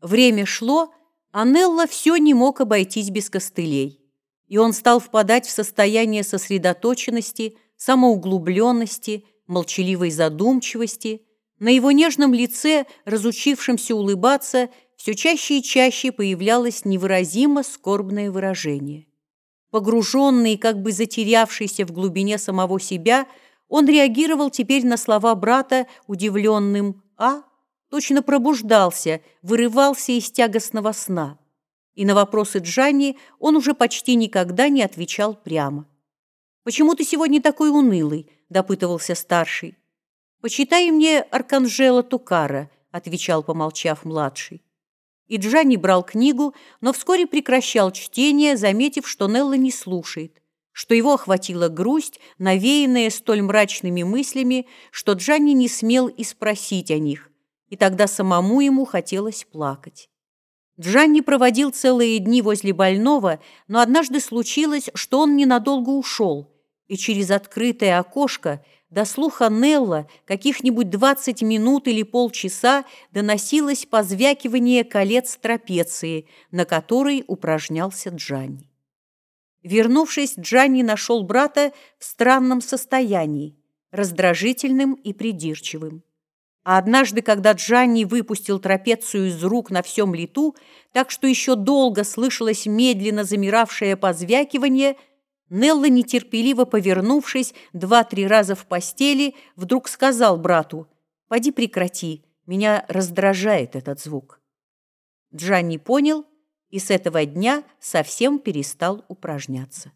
Время шло, а Нелла все не мог обойтись без костылей. И он стал впадать в состояние сосредоточенности, самоуглубленности, молчаливой задумчивости. На его нежном лице, разучившемся улыбаться, все чаще и чаще появлялось невыразимо скорбное выражение. Погруженный как бы затерявшийся в глубине самого себя, он реагировал теперь на слова брата удивленным «а», точно пробуждался, вырывался из тягостного сна. И на вопросы Джанни он уже почти никогда не отвечал прямо. «Почему ты сегодня такой унылый?» – допытывался старший. «Почитай мне Арканжела Тукара», – отвечал, помолчав младший. И Джанни брал книгу, но вскоре прекращал чтение, заметив, что Нелла не слушает, что его охватила грусть, навеянная столь мрачными мыслями, что Джанни не смел и спросить о них, и тогда самому ему хотелось плакать. Джанни проводил целые дни возле больного, но однажды случилось, что он ненадолго ушел, и через открытое окошко до слуха Нелла каких-нибудь двадцать минут или полчаса доносилось позвякивание колец трапеции, на которой упражнялся Джанни. Вернувшись, Джанни нашел брата в странном состоянии, раздражительным и придирчивым. А однажды, когда Джанни выпустил трапецию из рук на всем лету, так что еще долго слышалось медленно замиравшее позвякивание, Нелла, нетерпеливо повернувшись два-три раза в постели, вдруг сказал брату «Поди прекрати, меня раздражает этот звук». Джанни понял и с этого дня совсем перестал упражняться.